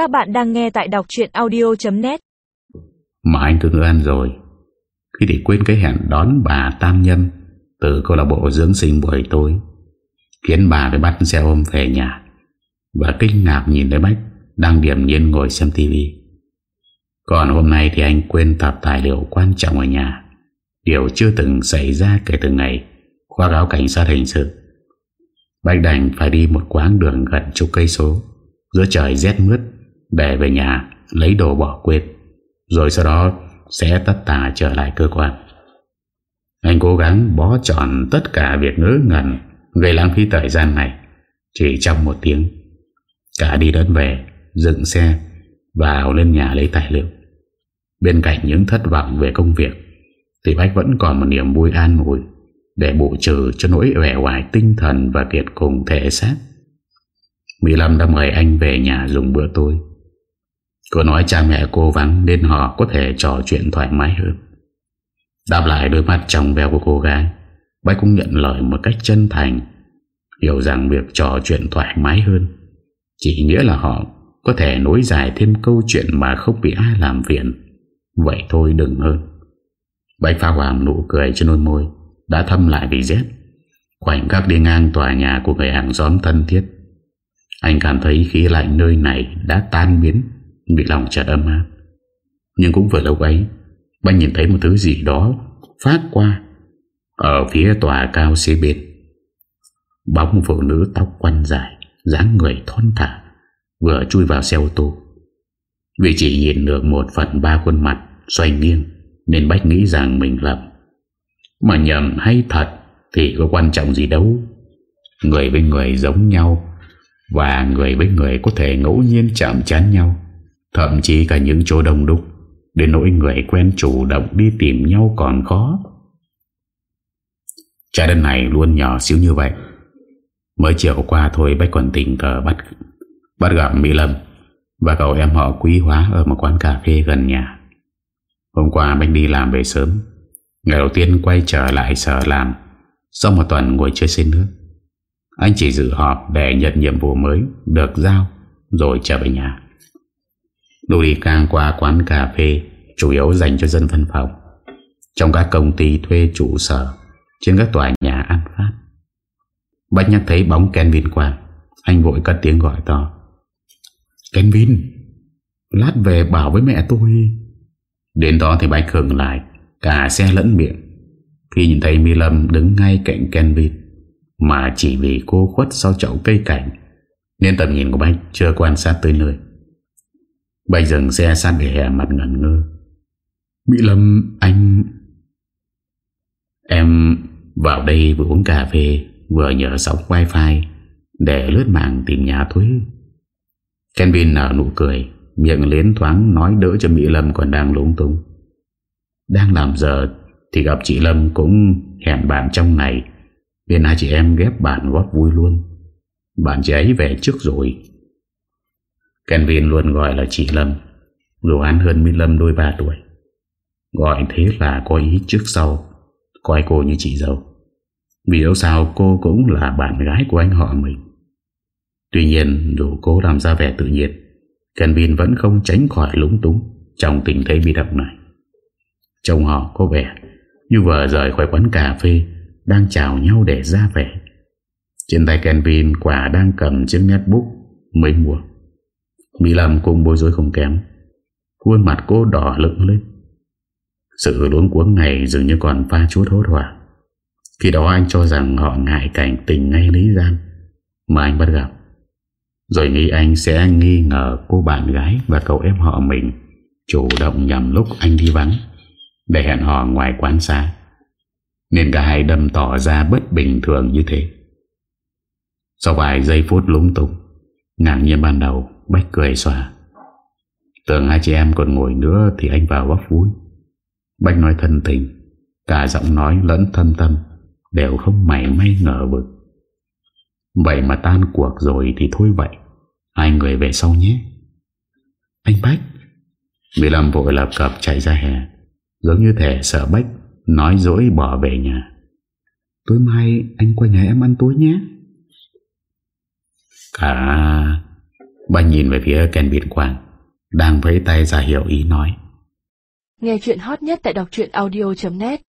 Các bạn đang nghe tại đọc chuyện audio.net Mà anh cứ ăn rồi. Khi để quên cái hẹn đón bà Tam Nhân Từ câu lạc bộ dưỡng sinh buổi tối, Khiến bà phải bắt xe ôm về nhà. Và kinh ngạc nhìn thấy Bách Đang điểm nhiên ngồi xem tivi Còn hôm nay thì anh quên tập tài liệu quan trọng ở nhà. Điều chưa từng xảy ra kể từ ngày Khoa cáo cảnh sát hình sự. Bách đành phải đi một quãng đường gần chục cây số, Giữa trời rét mướt để về nhà, lấy đồ bỏ quên, Rồi sau đó sẽ tất tả trở lại cơ quan. Anh cố gắng bó tròn tất cả việc ngỡ ngẩn, Gây lãng phí thời gian này, Chỉ trong một tiếng. Cả đi đến về, Dựng xe, Vào lên nhà lấy tài liệu. Bên cạnh những thất vọng về công việc, Thì Bách vẫn còn một niềm vui an ủi Để bổ trừ cho nỗi vẻ hoài tinh thần Và kiệt cùng thể xác. Mỹ Lâm đã mời anh về nhà dùng bữa tối. Cô nói cha mẹ cô vắng Nên họ có thể trò chuyện thoải mái hơn. Đáp lại đôi mắt trong veo của cô gái Bách cũng nhận lời một cách chân thành, Hiểu rằng việc trò chuyện thoải mái hơn Chỉ nghĩa là họ Có thể nối dài thêm câu chuyện Mà không bị ai làm phiền. Vậy thôi đừng hơn. Bách pha hoàng nụ cười trên đôi môi, Đã thâm lại vì rét Khoảnh khắc đi ngang tòa nhà của người hàng xóm thân thiết, Anh cảm thấy khí lạnh nơi này Đã tan biến. Vì lòng chợt ấm áp. Nhưng cũng vừa lâu ấy Bách nhìn thấy một thứ gì đó Phát qua Ở phía tòa cao xế bên. Bóng phụ nữ tóc quăn dài, dáng người thon thả, Vừa chui vào xe ô tô. Vì chỉ nhìn được một phần ba khuôn mặt, Xoay nghiêng, Nên Bách nghĩ rằng mình lầm. Mà nhầm hay thật Thì có quan trọng gì đâu. Người với người giống nhau, Và người với người có thể ngẫu nhiên chạm chán nhau. Thậm chí cả những chỗ đông đúc Đến nỗi người quen chủ động đi tìm nhau còn khó. Trái đất này luôn nhỏ xíu như vậy. Mới chiều qua thôi, Bách còn tình cờ bắt Bắt gặp Mỹ Lâm Và cậu em họ quý hóa Ở một quán cà phê gần nhà. Hôm qua Bách đi làm về sớm. Ngày đầu tiên quay trở lại sở làm, Sau một tuần ngồi chơi xin nước. Anh chỉ dự họp để nhận nhiệm vụ mới, Được giao, Rồi trở về nhà. Đồ đi càng qua quán cà phê, Chủ yếu dành cho dân văn phòng. Trong các công ty thuê trụ sở, Trên các tòa nhà ăn phát Bách nhắc thấy bóng Kenvin qua, Anh vội cất tiếng gọi to. Kenvin, Lát về bảo với mẹ tôi. Đến đó thì Bách hưởng lại, Cả xe lẫn miệng. Khi nhìn thấy Mi Lâm đứng ngay cạnh Kenvin, Mà chỉ vì cô khuất sau chậu cây cảnh, Nên tầm nhìn của Bách chưa quan sát tới nơi. Bách dừng xe sát về hè mặt ngẩn ngơ. Mỹ Lâm, anh, Em vào đây vừa uống cà phê, Vừa nhờ sóng wifi Để lướt mạng tìm nhà thuê. Kenvin nở nụ cười, Miệng liến thoáng nói đỡ cho Mỹ Lâm còn đang lúng túng. Đang làm giờ Thì gặp chị Lâm cũng hẹn bạn trong ngày, Nên hai chị em ghép bạn góp vui luôn. Bạn chị ấy về trước rồi. Kenvin luôn gọi là chị Lâm. Dù án hơn Mỹ Lâm đôi ba tuổi. Gọi thế là có ý trước sau, Coi cô như chị dâu. Vì dẫu sao cô cũng là bạn gái của anh họ mình. Tuy nhiên, dù cô làm ra vẻ tự nhiên Kenvin vẫn không tránh khỏi lúng túng Trong tình thế bị động này. Trông họ có vẻ Như vừa rời khỏi quán cà phê, Đang chào nhau để ra vẻ. Trên tay Kenvin quả đang cầm chiếc netbook mới mua. Mỹ Lâm cũng bối rối không kém. Khuôn mặt cô đỏ lựng lên Sự luống cuống này dường như còn pha chút hốt hoảng. Khi đó anh cho rằng họ ngại cảnh tình ngay lý gian Mà anh bắt gặp. Rồi nghĩ anh sẽ nghi ngờ cô bạn gái và cậu em họ mình Chủ động nhằm lúc anh đi vắng, Để hẹn họ ngoài quán xa Nên cả hai đâm tỏ ra bất bình thường như thế. Sau vài giây phút lúng túng Ngạc nhiên ban đầu, Bách cười xòa. Tưởng hai chị em còn ngồi nữa Thì anh vào bắp vui. Bách nói thân tình, Cả giọng nói lẫn thân tâm Đều không mảy may ngờ vực. Vậy mà tan cuộc rồi Thì thôi vậy, Hai người về sau nhé. Anh Bách Mỹ Lâm vội lập cập chạy ra hè, Giống như thể sợ Bách Nói dối bỏ về nhà. Tối mai anh qua nhà em ăn tối nhé. Cả Bà nhìn về phía Ken Biên Quang, Đang vẫy tay ra hiểu ý nói. Nghe chuyện hot nhất tại đọc audio.net